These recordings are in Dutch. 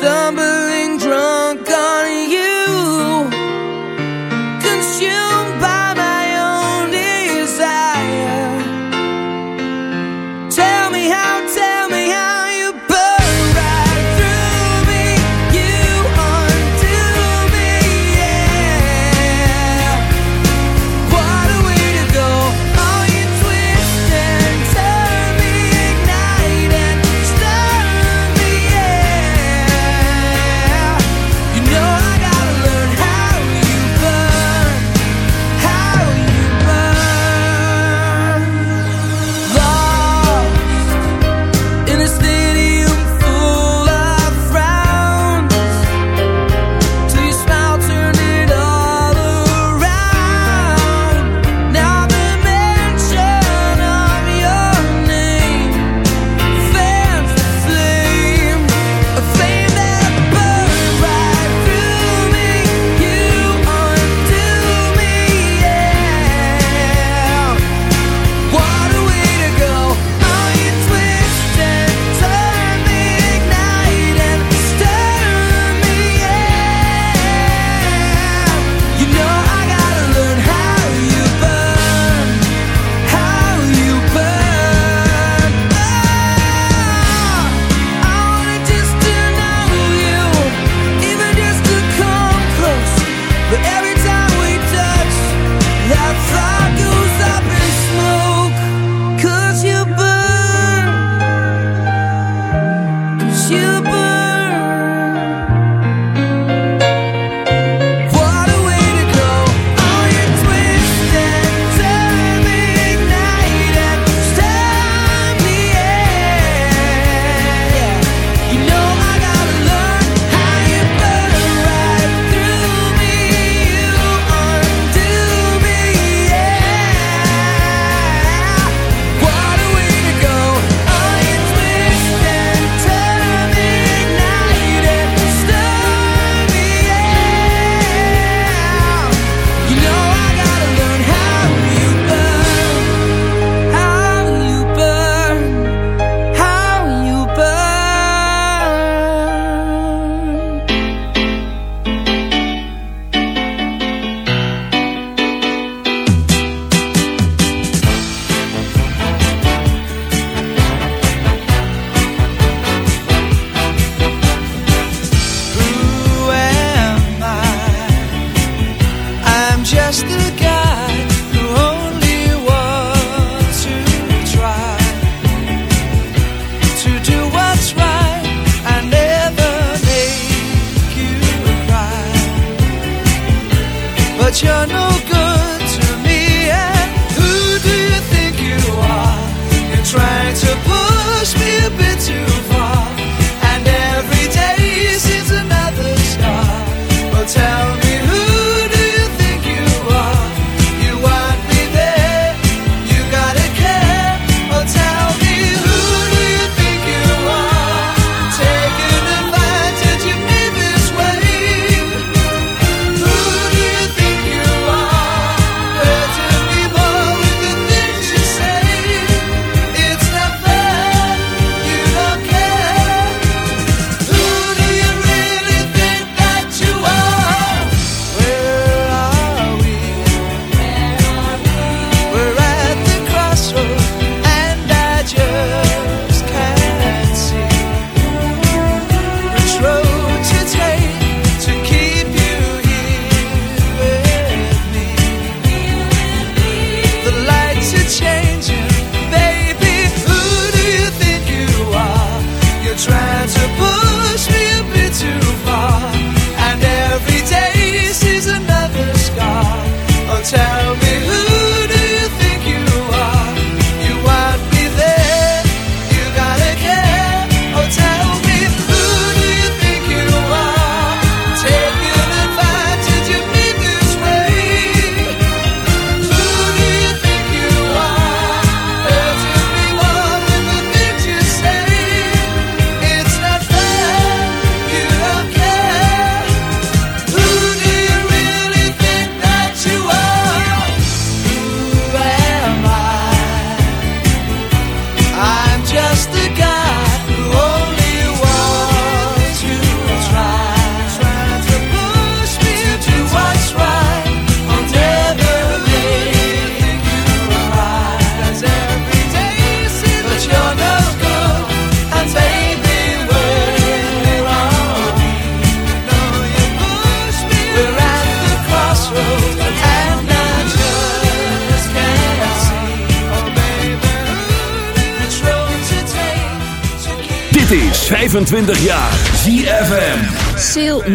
stumble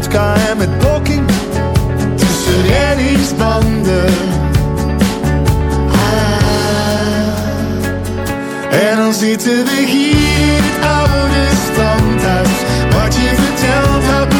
vodka en met blokking tussen reddingsbanden. Ah. En dan zitten we hier, het oude standhuis. Wat je vertelt had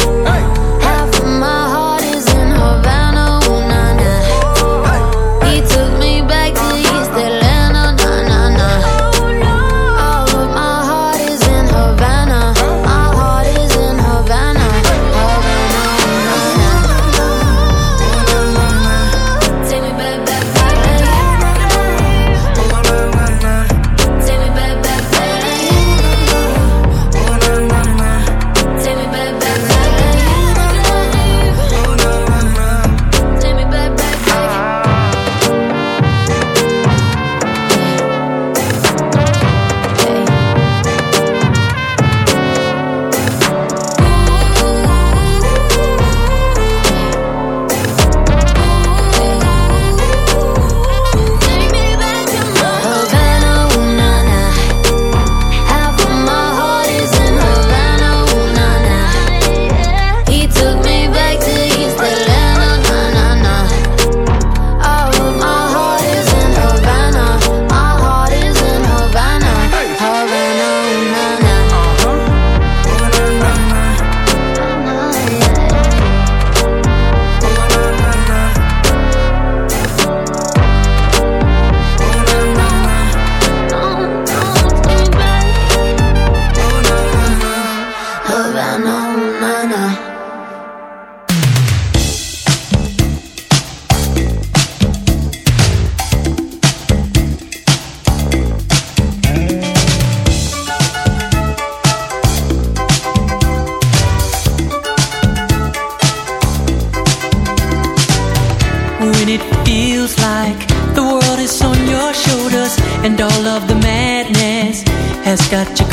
has got you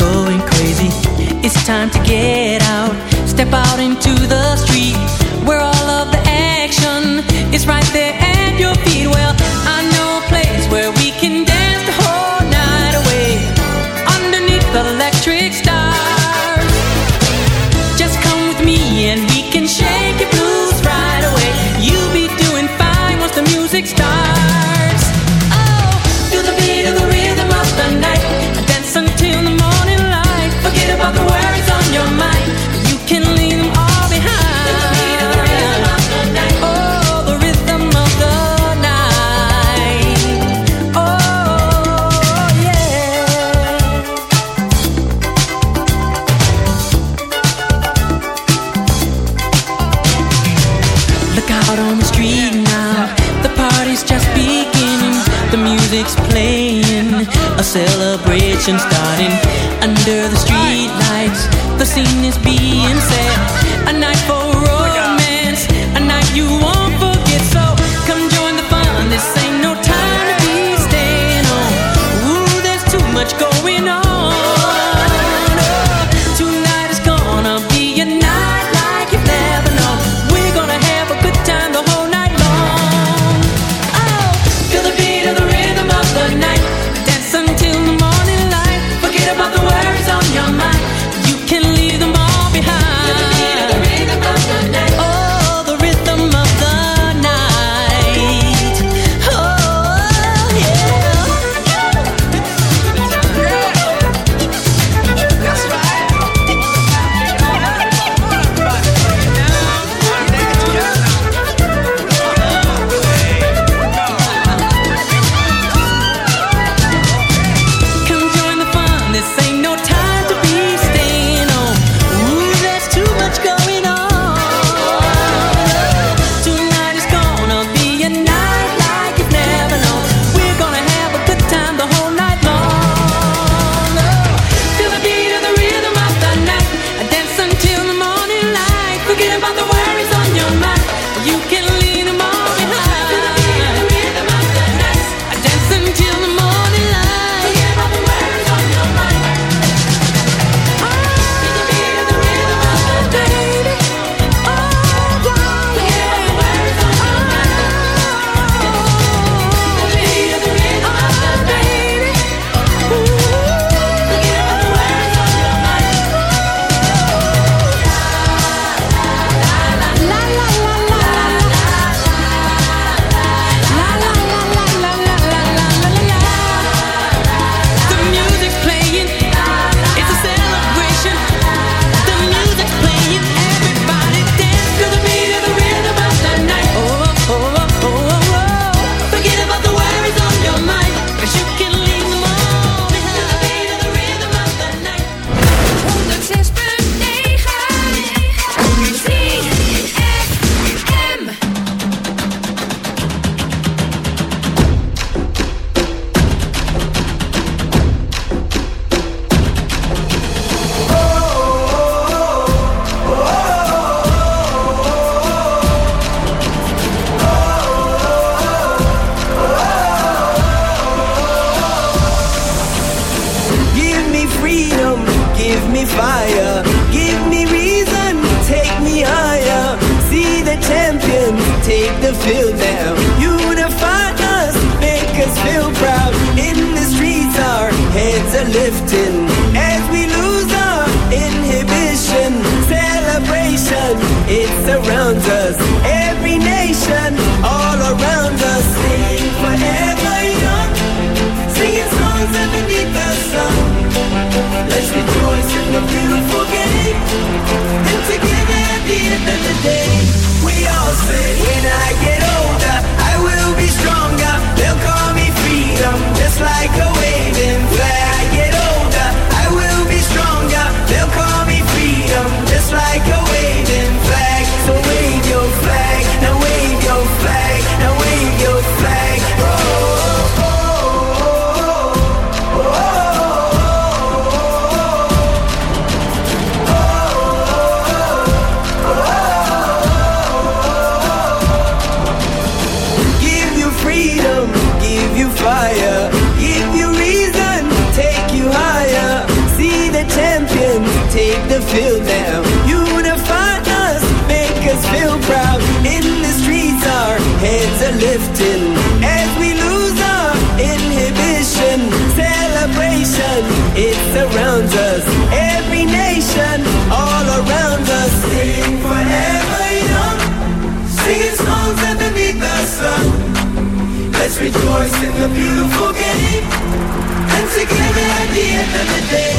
In the beautiful game. And together at the end of the day,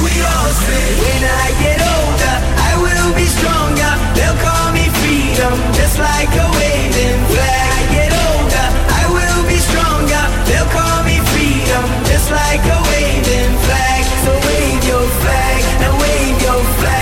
we all say, when I get older, I will be stronger. They'll call me freedom, just like a waving flag. I get older, I will be stronger. They'll call me freedom, just like a waving flag. So wave your flag, now wave your flag,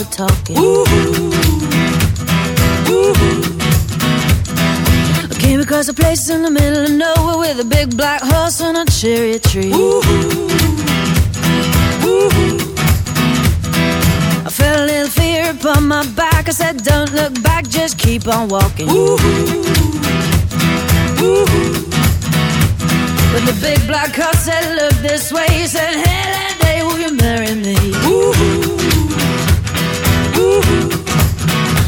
it do all the talking. I came across a place in the middle of nowhere with a big black horse and a cherry tree. Ooh. Ooh. I felt a little fear upon my back. I said, Don't look back, just keep on walking. But the big black horse said, Look this way. He said, Hey,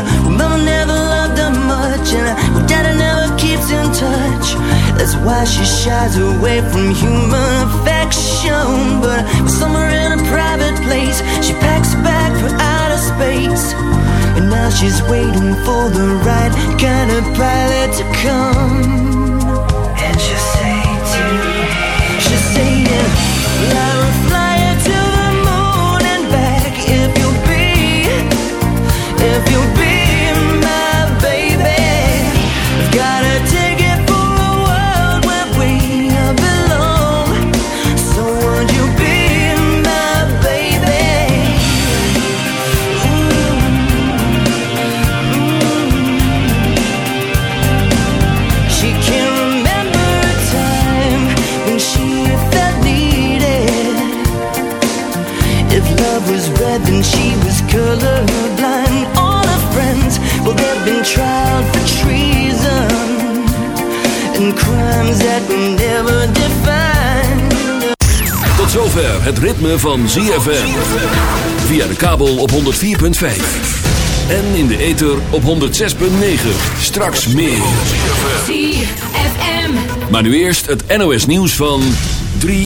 saying, Mama never loved her much, and her daddy never keeps in touch. That's why she shies away from human affection. But somewhere in a private place, she packs a bag for outer space. And now she's waiting for the right kind of pilot to come. Colorblind. All her friends, well, they've been tried for treason and crimes that were never defined. Tot zover het ritme van ZFM. Via de kabel op 104.5. En in de ether op 106.9. Straks meer. ZFM. Maar nu eerst het NOS nieuws van 3.